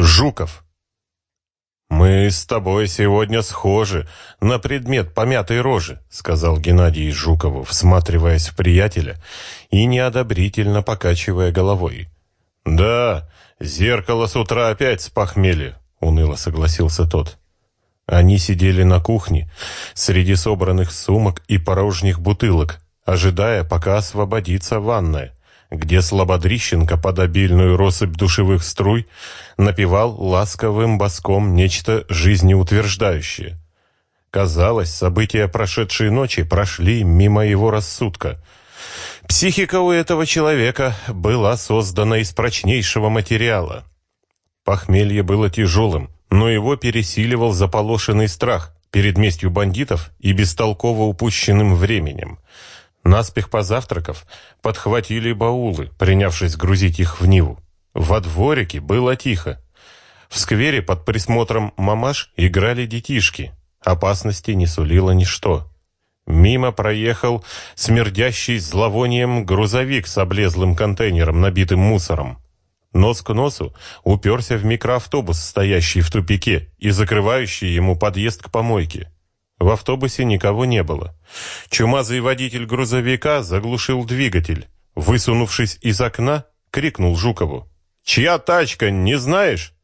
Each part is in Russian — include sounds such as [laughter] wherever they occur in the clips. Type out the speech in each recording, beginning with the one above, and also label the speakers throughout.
Speaker 1: Жуков. «Мы с тобой сегодня схожи на предмет помятой рожи», сказал Геннадий Жукову, всматриваясь в приятеля и неодобрительно покачивая головой. «Да, зеркало с утра опять с похмелья», — уныло согласился тот. Они сидели на кухне среди собранных сумок и порожних бутылок, ожидая, пока освободится ванная где Слободрищенко под обильную россыпь душевых струй напевал ласковым боском нечто жизнеутверждающее. Казалось, события прошедшей ночи прошли мимо его рассудка. Психика у этого человека была создана из прочнейшего материала. Похмелье было тяжелым, но его пересиливал заполошенный страх перед местью бандитов и бестолково упущенным временем. Наспех позавтракав, подхватили баулы, принявшись грузить их в Ниву. Во дворике было тихо. В сквере под присмотром мамаш играли детишки. Опасности не сулило ничто. Мимо проехал смердящий зловонием грузовик с облезлым контейнером, набитым мусором. Нос к носу уперся в микроавтобус, стоящий в тупике и закрывающий ему подъезд к помойке. В автобусе никого не было. Чумазый водитель грузовика заглушил двигатель. Высунувшись из окна, крикнул Жукову. «Чья тачка, не знаешь?»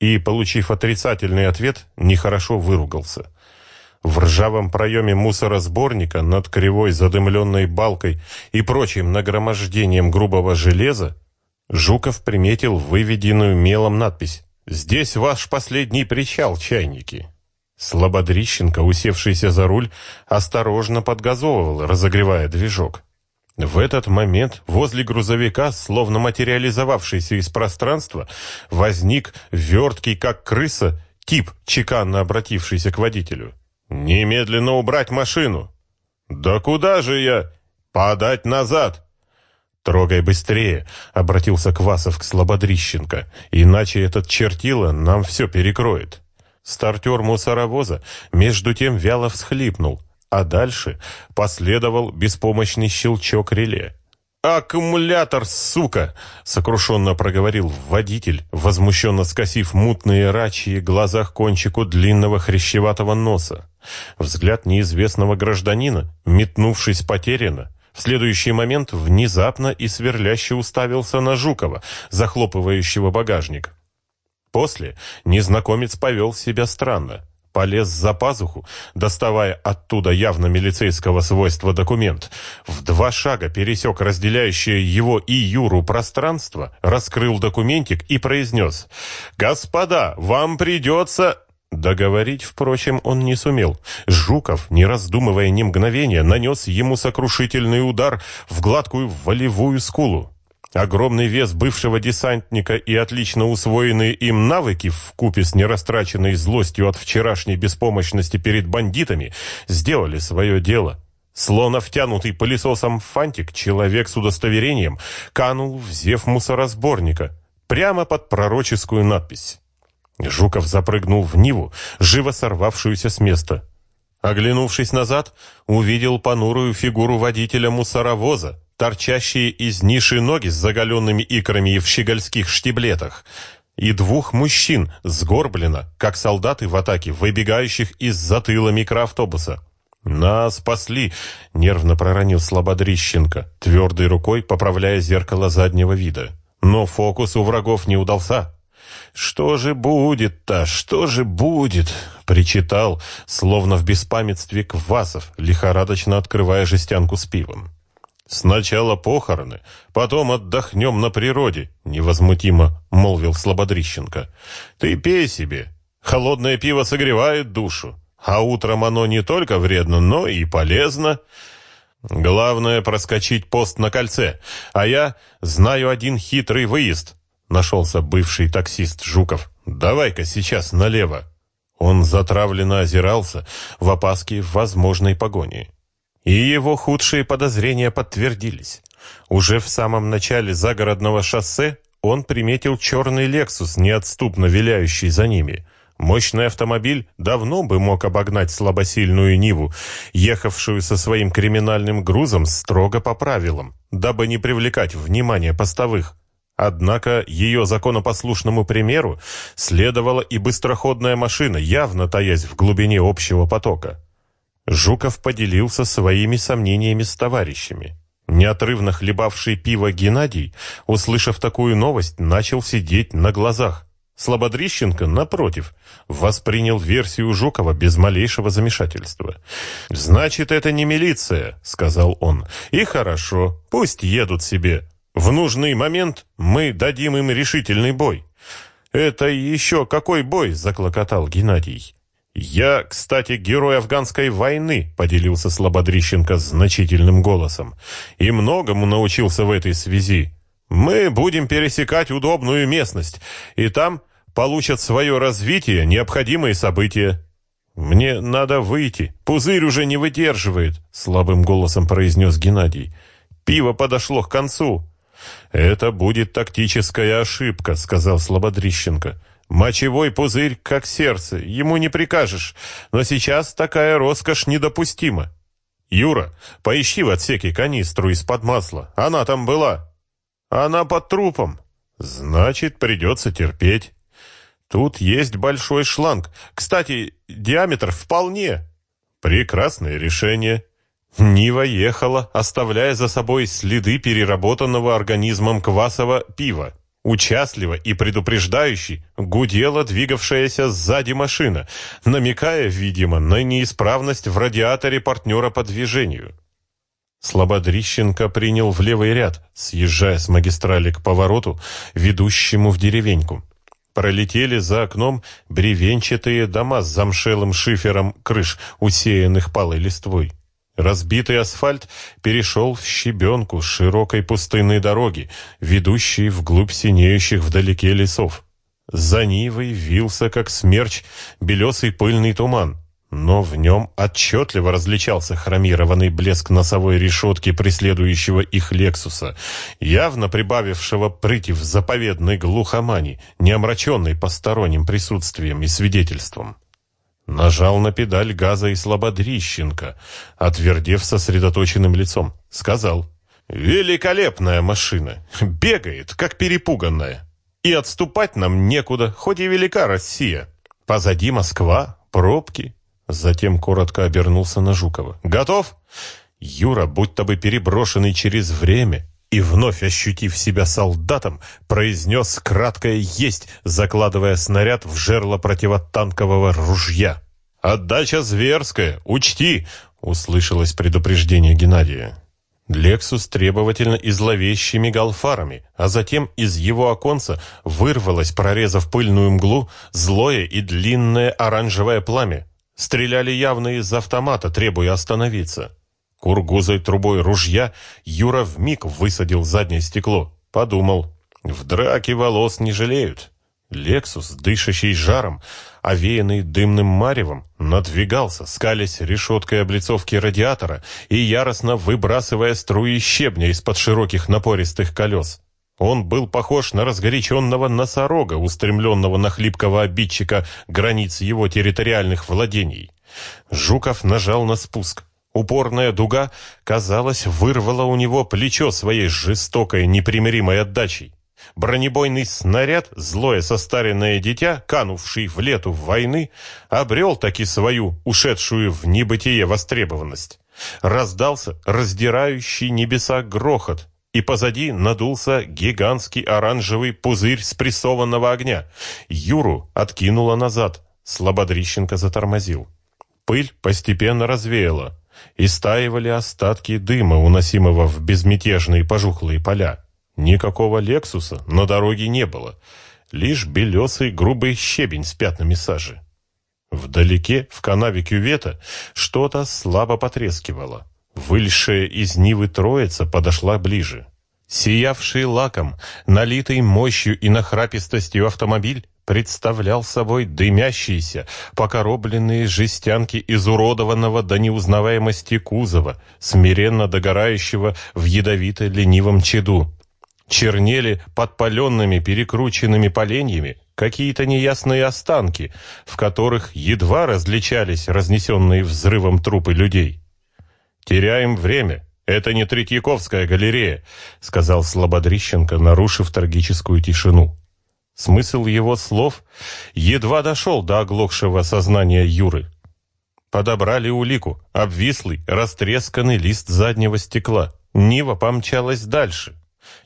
Speaker 1: И, получив отрицательный ответ, нехорошо выругался. В ржавом проеме мусоросборника над кривой задымленной балкой и прочим нагромождением грубого железа Жуков приметил выведенную мелом надпись «Здесь ваш последний причал, чайники». Слободрищенко, усевшийся за руль, осторожно подгазовывал, разогревая движок. В этот момент возле грузовика, словно материализовавшийся из пространства, возник верткий, как крыса, тип, чеканно обратившийся к водителю. «Немедленно убрать машину!» «Да куда же я? Подать назад!» «Трогай быстрее!» — обратился Квасов к Слободрищенко. «Иначе этот чертила нам все перекроет». Стартер мусоровоза между тем вяло всхлипнул, а дальше последовал беспомощный щелчок реле. «Аккумулятор, сука!» — сокрушенно проговорил водитель, возмущенно скосив мутные рачьи глазах кончику длинного хрящеватого носа. Взгляд неизвестного гражданина, метнувшись потеряно, в следующий момент внезапно и сверляще уставился на Жукова, захлопывающего багажник. После незнакомец повел себя странно. Полез за пазуху, доставая оттуда явно милицейского свойства документ. В два шага пересек разделяющее его и Юру пространство, раскрыл документик и произнес «Господа, вам придется...» Договорить, впрочем, он не сумел. Жуков, не раздумывая ни мгновения, нанес ему сокрушительный удар в гладкую волевую скулу. Огромный вес бывшего десантника и отлично усвоенные им навыки в купе с нерастраченной злостью от вчерашней беспомощности перед бандитами сделали свое дело. Словно втянутый пылесосом фантик, человек с удостоверением канул в зев мусоросборника, прямо под пророческую надпись. Жуков запрыгнул в Ниву, живо сорвавшуюся с места. Оглянувшись назад, увидел понурую фигуру водителя мусоровоза, торчащие из ниши ноги с заголенными икрами и в щегольских штиблетах, и двух мужчин, сгорблено, как солдаты в атаке, выбегающих из затыла микроавтобуса. «Нас спасли!» — нервно проронил Слободрищенко, твердой рукой поправляя зеркало заднего вида. Но фокус у врагов не удался. «Что же будет-то? Что же будет?» — причитал, словно в беспамятстве Квасов, лихорадочно открывая жестянку с пивом. «Сначала похороны, потом отдохнем на природе», — невозмутимо молвил Слободрищенко. «Ты пей себе. Холодное пиво согревает душу, а утром оно не только вредно, но и полезно. Главное — проскочить пост на кольце, а я знаю один хитрый выезд», — нашелся бывший таксист Жуков. «Давай-ка сейчас налево». Он затравленно озирался в опаске возможной погони. И его худшие подозрения подтвердились. Уже в самом начале загородного шоссе он приметил черный «Лексус», неотступно виляющий за ними. Мощный автомобиль давно бы мог обогнать слабосильную Ниву, ехавшую со своим криминальным грузом строго по правилам, дабы не привлекать внимание постовых. Однако ее законопослушному примеру следовала и быстроходная машина, явно таясь в глубине общего потока. Жуков поделился своими сомнениями с товарищами. Неотрывно хлебавший пиво Геннадий, услышав такую новость, начал сидеть на глазах. Слободрищенко, напротив, воспринял версию Жукова без малейшего замешательства. «Значит, это не милиция», — сказал он. «И хорошо, пусть едут себе. В нужный момент мы дадим им решительный бой». «Это еще какой бой?» — заклокотал Геннадий. «Я, кстати, герой афганской войны», — поделился Слободрищенко значительным голосом. «И многому научился в этой связи. Мы будем пересекать удобную местность, и там получат свое развитие необходимые события». «Мне надо выйти. Пузырь уже не выдерживает», — слабым голосом произнес Геннадий. «Пиво подошло к концу». «Это будет тактическая ошибка», — сказал Слободрищенко. Мочевой пузырь, как сердце, ему не прикажешь, но сейчас такая роскошь недопустима. Юра, поищи в отсеке канистру из-под масла, она там была. Она под трупом. Значит, придется терпеть. Тут есть большой шланг. Кстати, диаметр вполне. Прекрасное решение. Нива ехала, оставляя за собой следы переработанного организмом квасового пива. Участливо и предупреждающе гудела двигавшаяся сзади машина, намекая, видимо, на неисправность в радиаторе партнера по движению. Слободрищенко принял в левый ряд, съезжая с магистрали к повороту, ведущему в деревеньку. Пролетели за окном бревенчатые дома с замшелым шифером крыш, усеянных палой листвой. Разбитый асфальт перешел в щебенку широкой пустынной дороги, ведущей вглубь синеющих вдалеке лесов. За Нивой вился, как смерч, белесый пыльный туман, но в нем отчетливо различался хромированный блеск носовой решетки преследующего их «Лексуса», явно прибавившего прыти в заповедной глухомани, не омраченной посторонним присутствием и свидетельством. Нажал на педаль газа и слабодрищенко, отвердев сосредоточенным лицом. Сказал, «Великолепная машина! Бегает, как перепуганная. И отступать нам некуда, хоть и велика Россия. Позади Москва, пробки». Затем коротко обернулся на Жукова. «Готов?» Юра, будто бы переброшенный через время, и, вновь ощутив себя солдатом, произнес краткое «есть», закладывая снаряд в жерло противотанкового ружья. «Отдача зверская, учти!» — услышалось предупреждение Геннадия. Лексус требовательно и зловеще мигал фарами, а затем из его оконца вырвалось, прорезав пыльную мглу, злое и длинное оранжевое пламя. Стреляли явно из автомата, требуя остановиться. Кургузой трубой ружья Юра вмиг высадил заднее стекло. Подумал, в драке волос не жалеют. Лексус, дышащий жаром, овеянный дымным маревом, надвигался, скалясь решеткой облицовки радиатора и яростно выбрасывая струи щебня из-под широких напористых колес. Он был похож на разгоряченного носорога, устремленного на хлипкого обидчика границ его территориальных владений. Жуков нажал на спуск. Упорная дуга, казалось, вырвала у него плечо своей жестокой, непримиримой отдачей. Бронебойный снаряд, злое состаренное дитя, канувший в лету войны, обрел таки свою, ушедшую в небытие востребованность. Раздался раздирающий небеса грохот, и позади надулся гигантский оранжевый пузырь спрессованного огня. Юру откинуло назад. Слободрищенко затормозил. Пыль постепенно развеяла. Истаивали остатки дыма, уносимого в безмятежные пожухлые поля. Никакого «Лексуса» на дороге не было. Лишь белесый грубый щебень с пятнами сажи. Вдалеке, в канаве кювета, что-то слабо потрескивало. Выльшая из Нивы троица подошла ближе. Сиявший лаком, налитый мощью и нахрапистостью автомобиль представлял собой дымящиеся, покоробленные жестянки изуродованного до неузнаваемости кузова, смиренно догорающего в ядовито-ленивом чаду чернели подпаленными перекрученными поленьями какие-то неясные останки, в которых едва различались разнесенные взрывом трупы людей. «Теряем время. Это не Третьяковская галерея», — сказал Слободрищенко, нарушив трагическую тишину. Смысл его слов едва дошел до оглохшего сознания Юры. Подобрали улику, обвислый, растресканный лист заднего стекла. Нива помчалась дальше.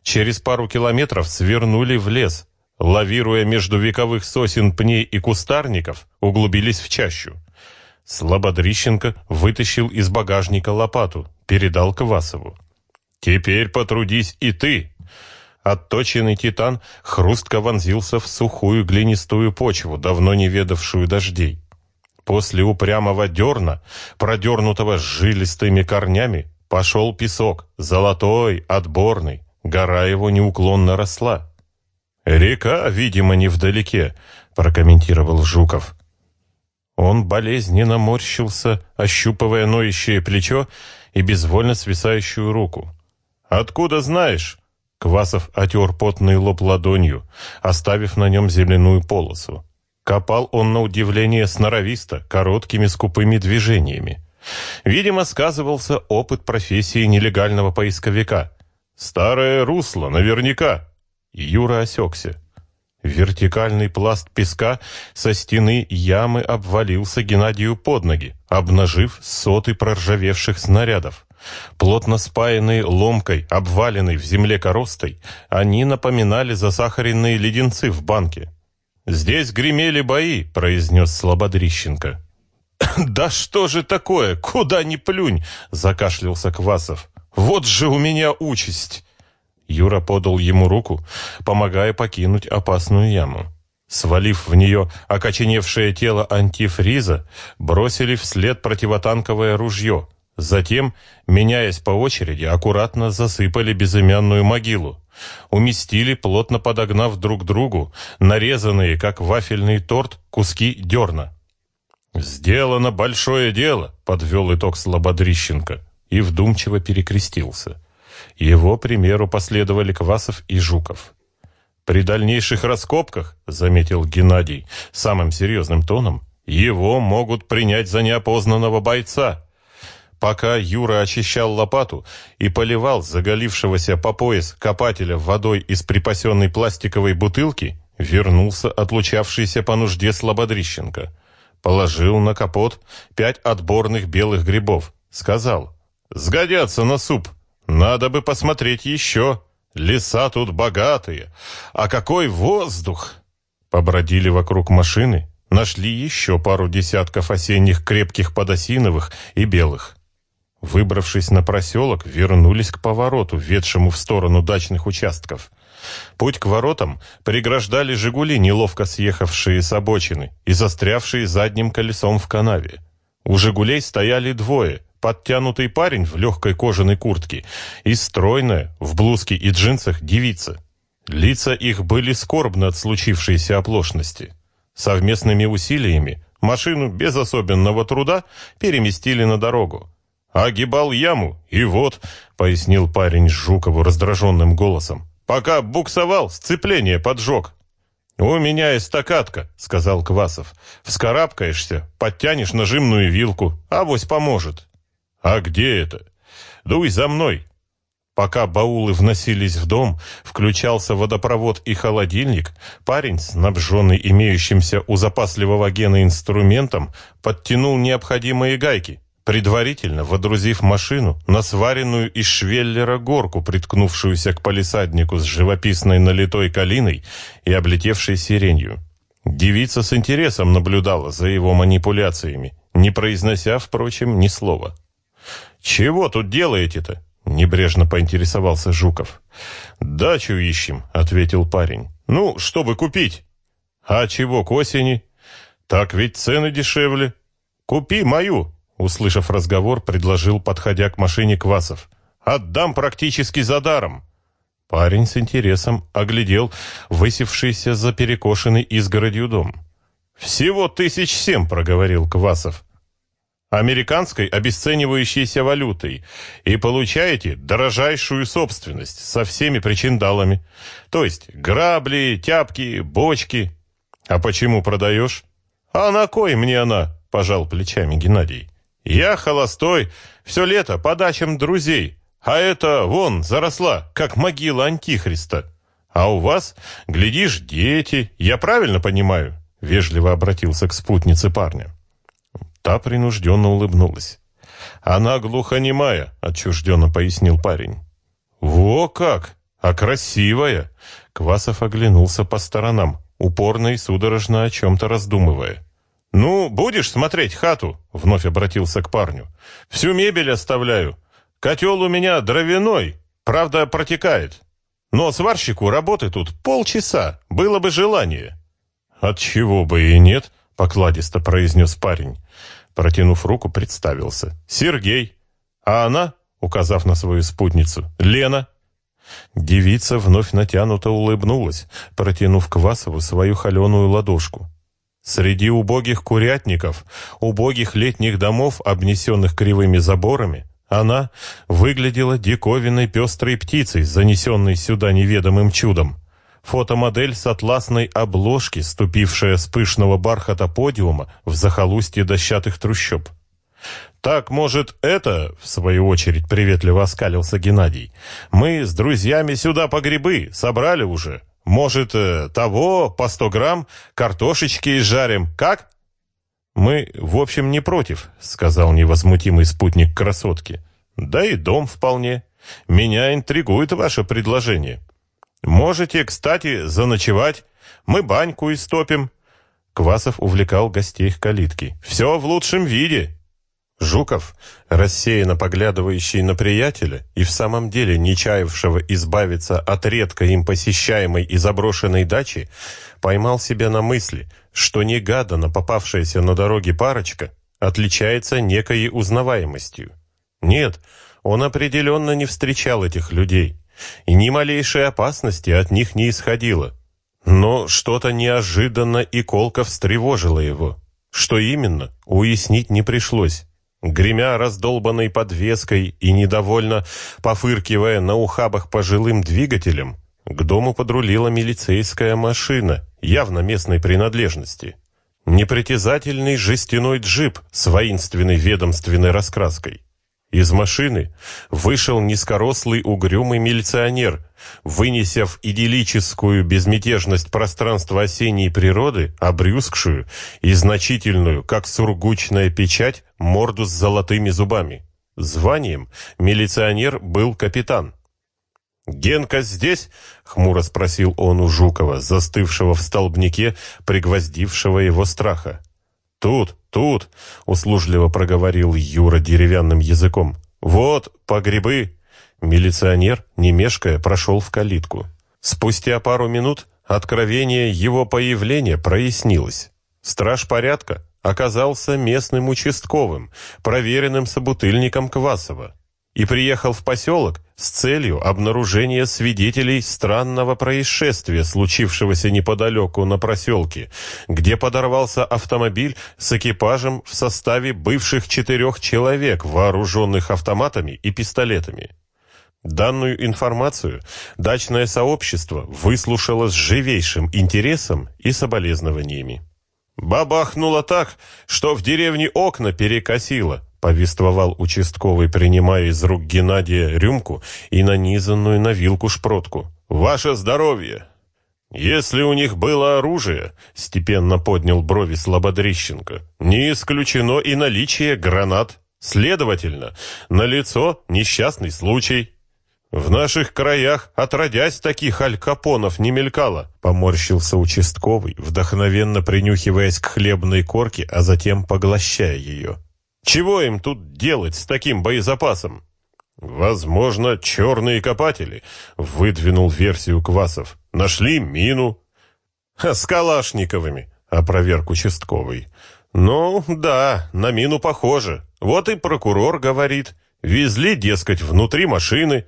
Speaker 1: Через пару километров свернули в лес. Лавируя между вековых сосен, пней и кустарников, углубились в чащу. Слободрищенко вытащил из багажника лопату, передал Квасову. «Теперь потрудись и ты!» Отточенный титан хрустко вонзился в сухую глинистую почву, давно не ведавшую дождей. После упрямого дерна, продернутого жилистыми корнями, пошел песок, золотой, отборный. Гора его неуклонно росла. «Река, видимо, невдалеке», — прокомментировал Жуков. Он болезненно морщился, ощупывая ноющее плечо и безвольно свисающую руку. «Откуда знаешь?» Квасов отер потный лоб ладонью, оставив на нем земляную полосу. Копал он на удивление сноровисто, короткими скупыми движениями. Видимо, сказывался опыт профессии нелегального поисковика. «Старое русло, наверняка!» Юра осекся. Вертикальный пласт песка со стены ямы обвалился Геннадию под ноги, обнажив соты проржавевших снарядов. Плотно спаянные ломкой, обваленной в земле коростой, они напоминали засахаренные леденцы в банке. «Здесь гремели бои», — произнес Слободрищенко. [coughs] «Да что же такое? Куда ни плюнь!» — закашлялся Квасов. «Вот же у меня участь!» Юра подал ему руку, помогая покинуть опасную яму. Свалив в нее окоченевшее тело антифриза, бросили вслед противотанковое ружье. Затем, меняясь по очереди, аккуратно засыпали безымянную могилу. Уместили, плотно подогнав друг другу, нарезанные, как вафельный торт, куски дерна. «Сделано большое дело», — подвел итог Слободрищенко и вдумчиво перекрестился. Его примеру последовали Квасов и Жуков. При дальнейших раскопках, заметил Геннадий самым серьезным тоном, его могут принять за неопознанного бойца. Пока Юра очищал лопату и поливал заголившегося по пояс копателя водой из припасенной пластиковой бутылки, вернулся отлучавшийся по нужде Слободрищенко. Положил на капот пять отборных белых грибов. Сказал, «Сгодятся на суп». Надо бы посмотреть еще. Леса тут богатые. А какой воздух! Побродили вокруг машины, нашли еще пару десятков осенних крепких подосиновых и белых. Выбравшись на проселок, вернулись к повороту, ведшему в сторону дачных участков. Путь к воротам преграждали «Жигули», неловко съехавшие с обочины и застрявшие задним колесом в канаве. У «Жигулей» стояли двое — подтянутый парень в легкой кожаной куртке и стройная, в блузке и джинсах, девица. Лица их были скорбны от случившейся оплошности. Совместными усилиями машину без особенного труда переместили на дорогу. «Огибал яму, и вот», — пояснил парень Жукову раздраженным голосом, «пока буксовал, сцепление поджег». «У меня эстакадка», — сказал Квасов. «Вскарабкаешься, подтянешь нажимную вилку, авось поможет». «А где это?» «Дуй за мной!» Пока баулы вносились в дом, включался водопровод и холодильник, парень, снабженный имеющимся у запасливого гена инструментом, подтянул необходимые гайки, предварительно водрузив машину на сваренную из швеллера горку, приткнувшуюся к палисаднику с живописной налитой калиной и облетевшей сиренью. Девица с интересом наблюдала за его манипуляциями, не произнося, впрочем, ни слова. «Чего тут делаете-то?» — небрежно поинтересовался Жуков. «Дачу ищем», — ответил парень. «Ну, чтобы купить». «А чего к осени?» «Так ведь цены дешевле». «Купи мою», — услышав разговор, предложил, подходя к машине Квасов. «Отдам практически за даром». Парень с интересом оглядел высевшийся за перекошенный изгородью дом. «Всего тысяч семь», — проговорил Квасов американской обесценивающейся валютой и получаете дорожайшую собственность со всеми причиндалами. То есть грабли, тяпки, бочки. А почему продаешь? А на кой мне она? Пожал плечами Геннадий. Я холостой, все лето по дачам друзей. а это, вон, заросла, как могила Антихриста. А у вас, глядишь, дети, я правильно понимаю?» Вежливо обратился к спутнице парня. Та принужденно улыбнулась. «Она глухонемая», — отчужденно пояснил парень. «Во как! А красивая!» Квасов оглянулся по сторонам, упорно и судорожно о чем-то раздумывая. «Ну, будешь смотреть хату?» — вновь обратился к парню. «Всю мебель оставляю. Котел у меня дровяной, правда, протекает. Но сварщику работы тут полчаса, было бы желание». «Отчего бы и нет», — покладисто произнес парень. Протянув руку, представился. «Сергей». «А она?» — указав на свою спутницу. «Лена». Девица вновь натянуто улыбнулась, протянув Квасову свою холеную ладошку. Среди убогих курятников, убогих летних домов, обнесенных кривыми заборами, она выглядела диковинной пестрой птицей, занесенной сюда неведомым чудом. Фотомодель с атласной обложки, ступившая с пышного бархата подиума в захолустье дощатых трущоб. «Так, может, это...» — в свою очередь приветливо оскалился Геннадий. «Мы с друзьями сюда по грибы собрали уже. Может, э, того, по сто грамм, картошечки изжарим. Как?» «Мы, в общем, не против», — сказал невозмутимый спутник красотки. «Да и дом вполне. Меня интригует ваше предложение. Можете, кстати, заночевать. Мы баньку истопим». Квасов увлекал гостей к калитке. «Все в лучшем виде». Жуков, рассеянно поглядывающий на приятеля и в самом деле не чаявшего избавиться от редко им посещаемой и заброшенной дачи, поймал себя на мысли, что негаданно попавшаяся на дороге парочка отличается некой узнаваемостью. Нет, он определенно не встречал этих людей, и ни малейшей опасности от них не исходило. Но что-то неожиданно и колко встревожило его. Что именно, уяснить не пришлось. Гремя раздолбанной подвеской и недовольно пофыркивая на ухабах пожилым двигателем, к дому подрулила милицейская машина, явно местной принадлежности. Непритязательный жестяной джип с воинственной ведомственной раскраской. Из машины вышел низкорослый угрюмый милиционер, вынеся в идиллическую безмятежность пространства осенней природы, обрюзгшую и значительную, как сургучная печать, морду с золотыми зубами. Званием милиционер был капитан. «Генка здесь?» — хмуро спросил он у Жукова, застывшего в столбнике, пригвоздившего его страха. «Тут, тут!» — услужливо проговорил Юра деревянным языком. «Вот, по грибы!» Милиционер, не мешкая, прошел в калитку. Спустя пару минут откровение его появления прояснилось. Страж порядка оказался местным участковым, проверенным собутыльником Квасова и приехал в поселок с целью обнаружения свидетелей странного происшествия, случившегося неподалеку на проселке, где подорвался автомобиль с экипажем в составе бывших четырех человек, вооруженных автоматами и пистолетами. Данную информацию дачное сообщество выслушало с живейшим интересом и соболезнованиями. «Бабахнуло так, что в деревне окна перекосило», повествовал участковый, принимая из рук Геннадия рюмку и нанизанную на вилку шпротку. «Ваше здоровье!» «Если у них было оружие», — степенно поднял брови Слободрищенко, «не исключено и наличие гранат. Следовательно, налицо несчастный случай». «В наших краях, отродясь, таких алькапонов не мелькало», — поморщился участковый, вдохновенно принюхиваясь к хлебной корке, а затем поглощая ее. Чего им тут делать с таким боезапасом? Возможно, черные копатели, выдвинул версию Квасов. Нашли мину. С Калашниковыми, опроверг участковый. Ну, да, на мину похоже. Вот и прокурор говорит. Везли, дескать, внутри машины.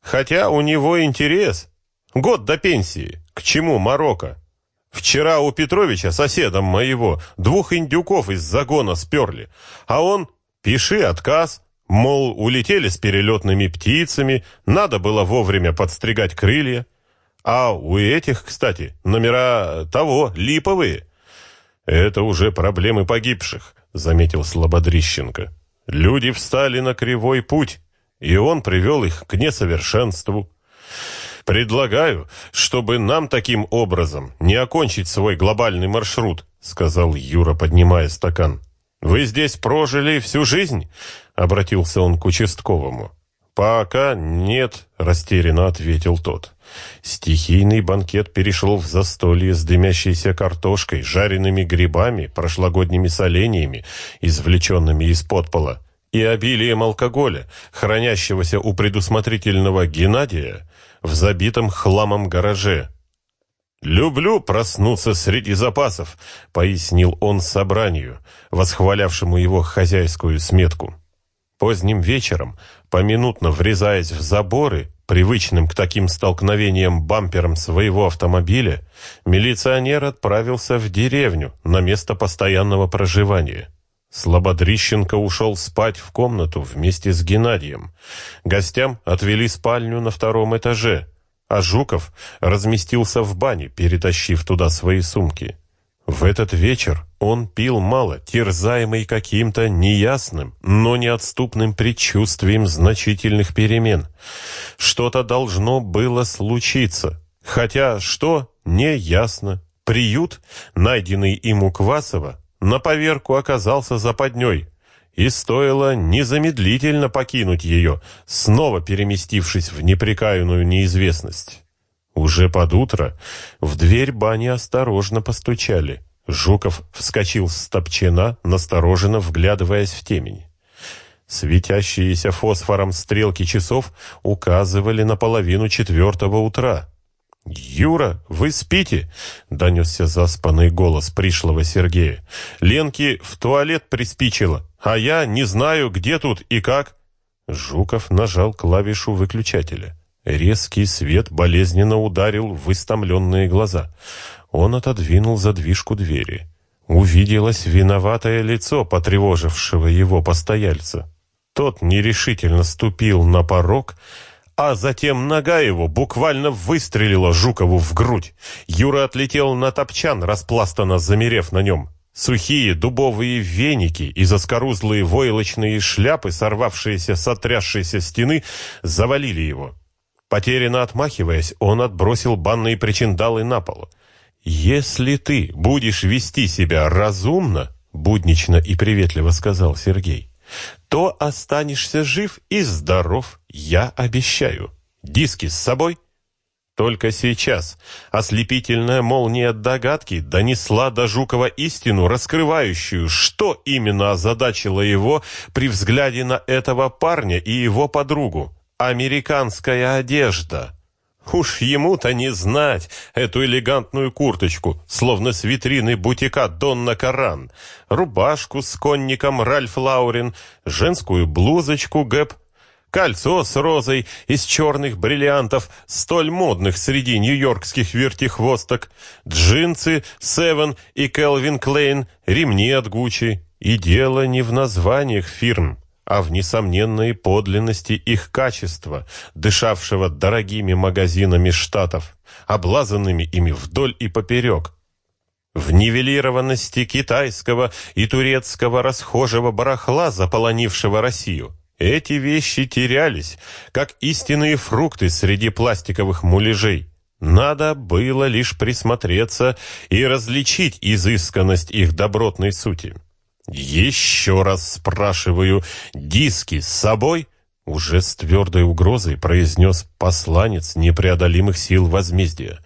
Speaker 1: Хотя у него интерес. Год до пенсии. К чему Марокко? Вчера у Петровича, соседом моего, двух индюков из загона сперли, а он «пиши отказ», мол, улетели с перелетными птицами, надо было вовремя подстригать крылья. А у этих, кстати, номера того, липовые. Это уже проблемы погибших, заметил Слободрищенко. Люди встали на кривой путь, и он привел их к несовершенству. «Предлагаю, чтобы нам таким образом не окончить свой глобальный маршрут», сказал Юра, поднимая стакан. «Вы здесь прожили всю жизнь?» — обратился он к участковому. «Пока нет», — растерянно ответил тот. Стихийный банкет перешел в застолье с дымящейся картошкой, жареными грибами, прошлогодними соленьями, извлеченными из-под пола, и обилием алкоголя, хранящегося у предусмотрительного Геннадия в забитом хламом гараже. «Люблю проснуться среди запасов», — пояснил он собранию, восхвалявшему его хозяйскую сметку. Поздним вечером, поминутно врезаясь в заборы, привычным к таким столкновениям бампером своего автомобиля, милиционер отправился в деревню на место постоянного проживания. Слободрищенко ушел спать в комнату вместе с Геннадием. Гостям отвели спальню на втором этаже, а Жуков разместился в бане, перетащив туда свои сумки. В этот вечер он пил мало, терзаемый каким-то неясным, но неотступным предчувствием значительных перемен. Что-то должно было случиться, хотя что, не ясно. Приют, найденный им у Квасова, на поверку оказался западней, и стоило незамедлительно покинуть ее, снова переместившись в непрекаянную неизвестность. Уже под утро в дверь бани осторожно постучали. Жуков вскочил с топчина, настороженно вглядываясь в темень. Светящиеся фосфором стрелки часов указывали на половину четвертого утра. «Юра, вы спите?» — донесся заспанный голос пришлого Сергея. «Ленке в туалет приспичило, а я не знаю, где тут и как». Жуков нажал клавишу выключателя. Резкий свет болезненно ударил в истомленные глаза. Он отодвинул задвижку двери. Увиделось виноватое лицо потревожившего его постояльца. Тот нерешительно ступил на порог, а затем нога его буквально выстрелила Жукову в грудь. Юра отлетел на топчан, распластанно замерев на нем. Сухие дубовые веники и заскорузлые войлочные шляпы, сорвавшиеся с отрясшейся стены, завалили его. Потерянно отмахиваясь, он отбросил банные причиндалы на пол. «Если ты будешь вести себя разумно», — буднично и приветливо сказал Сергей, то останешься жив и здоров, я обещаю. Диски с собой?» Только сейчас ослепительная молния догадки донесла до Жукова истину, раскрывающую, что именно озадачило его при взгляде на этого парня и его подругу. Американская одежда. Уж ему-то не знать эту элегантную курточку, словно с витрины бутика Донна Каран, рубашку с конником Ральф Лаурен, женскую блузочку Гэп, кольцо с розой из черных бриллиантов, столь модных среди нью-йоркских вертихвосток, джинсы Севен и Келвин Клейн, ремни от Гуччи. И дело не в названиях фирм а в несомненной подлинности их качества, дышавшего дорогими магазинами штатов, облазанными ими вдоль и поперек, в нивелированности китайского и турецкого расхожего барахла, заполонившего Россию. Эти вещи терялись, как истинные фрукты среди пластиковых муляжей. Надо было лишь присмотреться и различить изысканность их добротной сути. «Еще раз спрашиваю, диски с собой?» Уже с твердой угрозой произнес посланец непреодолимых сил возмездия.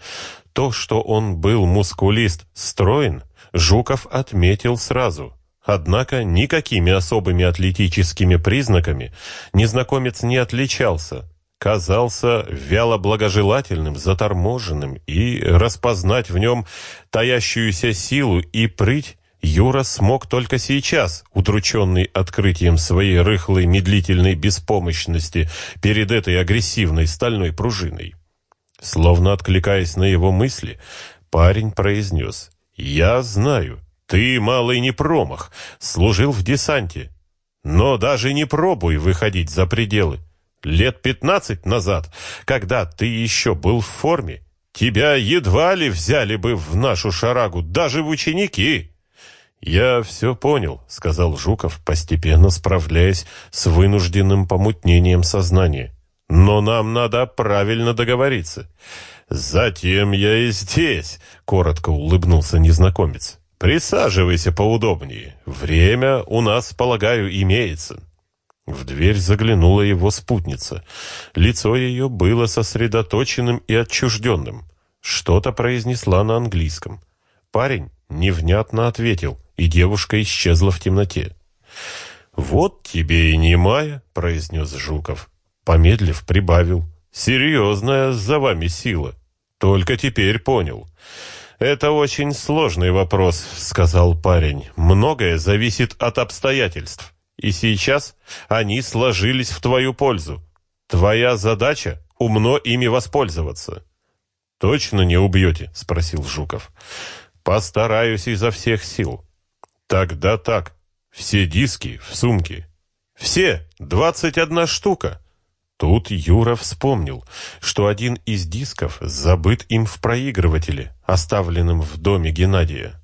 Speaker 1: То, что он был мускулист, строен, Жуков отметил сразу. Однако никакими особыми атлетическими признаками незнакомец не отличался. Казался вяло благожелательным, заторможенным, и распознать в нем таящуюся силу и прыть Юра смог только сейчас, удрученный открытием своей рыхлой медлительной беспомощности перед этой агрессивной стальной пружиной. Словно откликаясь на его мысли, парень произнес «Я знаю, ты, малый не промах, служил в десанте, но даже не пробуй выходить за пределы. Лет пятнадцать назад, когда ты еще был в форме, тебя едва ли взяли бы в нашу шарагу, даже в ученики». «Я все понял», — сказал Жуков, постепенно справляясь с вынужденным помутнением сознания. «Но нам надо правильно договориться». «Затем я и здесь», — коротко улыбнулся незнакомец. «Присаживайся поудобнее. Время у нас, полагаю, имеется». В дверь заглянула его спутница. Лицо ее было сосредоточенным и отчужденным. Что-то произнесла на английском. Парень невнятно ответил, и девушка исчезла в темноте. «Вот тебе и не Майя», — произнес Жуков. Помедлив, прибавил. «Серьезная за вами сила. Только теперь понял». «Это очень сложный вопрос», — сказал парень. «Многое зависит от обстоятельств. И сейчас они сложились в твою пользу. Твоя задача — умно ими воспользоваться». «Точно не убьете?» — спросил Жуков. «Постараюсь изо всех сил». «Тогда так. Все диски в сумке». «Все! Двадцать одна штука!» Тут Юра вспомнил, что один из дисков забыт им в проигрывателе, оставленном в доме Геннадия.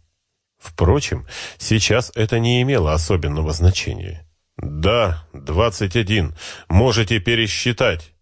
Speaker 1: Впрочем, сейчас это не имело особенного значения. «Да, двадцать один. Можете пересчитать.